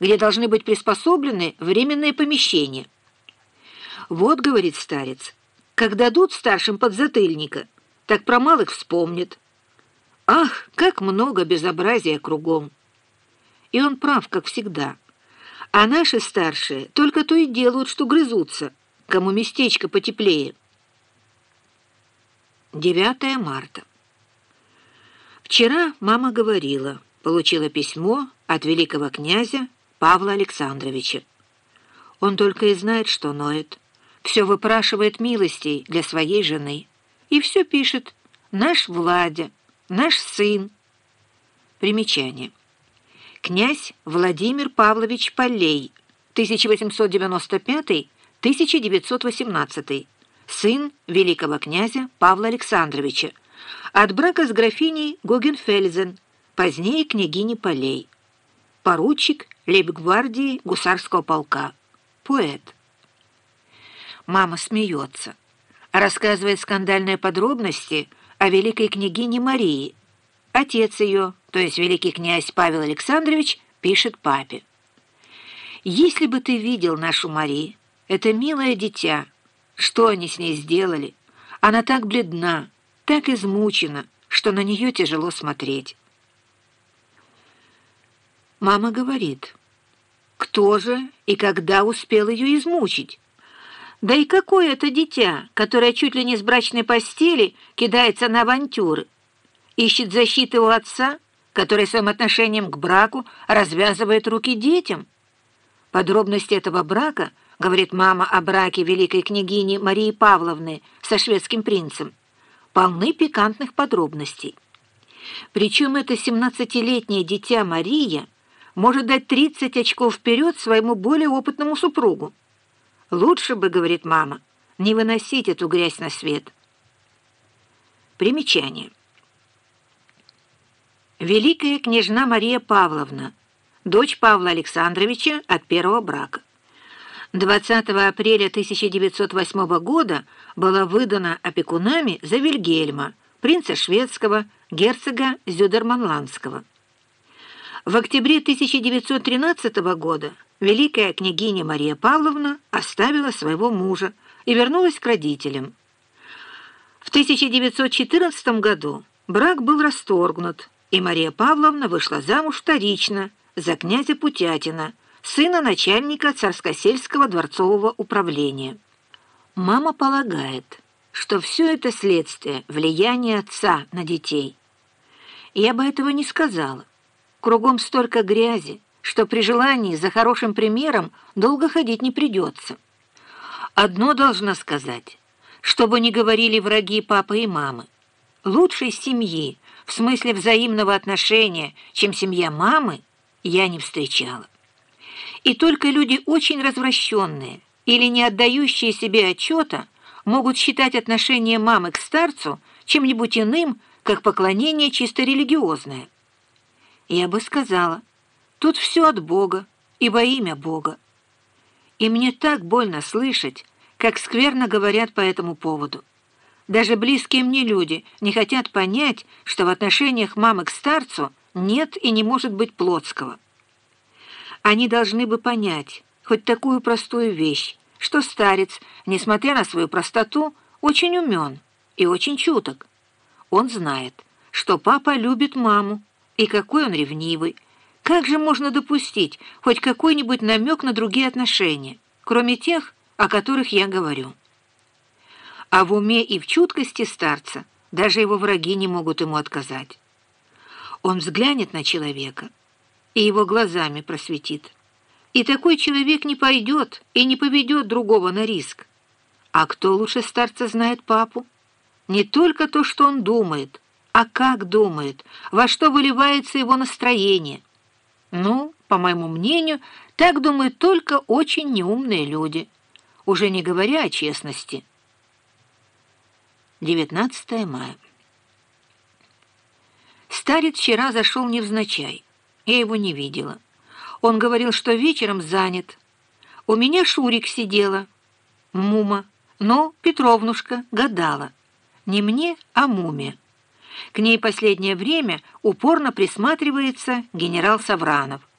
где должны быть приспособлены временные помещения. «Вот, — говорит старец, — как дадут старшим подзатыльника, так про малых вспомнит. Ах, как много безобразия кругом!» И он прав, как всегда. А наши старшие только то и делают, что грызутся, кому местечко потеплее. 9 марта. Вчера мама говорила, получила письмо от великого князя Павла Александровича. Он только и знает, что ноет. Все выпрашивает милостей для своей жены. И все пишет «Наш Владя», «Наш сын». Примечание. Князь Владимир Павлович Полей, 1895-1918, сын великого князя Павла Александровича, от брака с графиней Гогенфельзен, позднее княгини Полей. Поручик лейб-гвардии гусарского полка. Поэт. Мама смеется, рассказывает скандальные подробности о великой княгине Марии. Отец ее, то есть великий князь Павел Александрович, пишет папе. «Если бы ты видел нашу Мари, это милое дитя, что они с ней сделали? Она так бледна, так измучена, что на нее тяжело смотреть». Мама говорит, кто же и когда успел ее измучить? Да и какое это дитя, которое чуть ли не с брачной постели кидается на авантюры, ищет защиты у отца, который своим отношением к браку развязывает руки детям? Подробности этого брака, говорит мама о браке великой княгини Марии Павловны со шведским принцем, полны пикантных подробностей. Причем это 17-летнее дитя Мария может дать 30 очков вперед своему более опытному супругу. Лучше бы, говорит мама, не выносить эту грязь на свет. Примечание. Великая княжна Мария Павловна, дочь Павла Александровича от первого брака. 20 апреля 1908 года была выдана опекунами за Вильгельма, принца шведского, герцога Зюдерманландского. В октябре 1913 года великая княгиня Мария Павловна оставила своего мужа и вернулась к родителям. В 1914 году брак был расторгнут, и Мария Павловна вышла замуж вторично за князя Путятина, сына начальника Царскосельского дворцового управления. Мама полагает, что все это следствие влияния отца на детей. Я бы этого не сказала. Кругом столько грязи, что при желании за хорошим примером долго ходить не придется. Одно должна сказать, чтобы не говорили враги папы и мамы. Лучшей семьи, в смысле взаимного отношения, чем семья мамы, я не встречала. И только люди очень развращенные или не отдающие себе отчета могут считать отношение мамы к старцу чем-нибудь иным, как поклонение чисто религиозное. Я бы сказала, тут все от Бога и во имя Бога. И мне так больно слышать, как скверно говорят по этому поводу. Даже близкие мне люди не хотят понять, что в отношениях мамы к старцу нет и не может быть плотского. Они должны бы понять хоть такую простую вещь, что старец, несмотря на свою простоту, очень умен и очень чуток. Он знает, что папа любит маму, и какой он ревнивый! Как же можно допустить хоть какой-нибудь намек на другие отношения, кроме тех, о которых я говорю? А в уме и в чуткости старца даже его враги не могут ему отказать. Он взглянет на человека и его глазами просветит. И такой человек не пойдет и не поведет другого на риск. А кто лучше старца знает папу? Не только то, что он думает – а как думает, во что выливается его настроение. Ну, по моему мнению, так думают только очень неумные люди, уже не говоря о честности. 19 мая. Старец вчера зашел невзначай. Я его не видела. Он говорил, что вечером занят. У меня Шурик сидела, Мума, но Петровнушка гадала. Не мне, а Муме. К ней последнее время упорно присматривается генерал Савранов –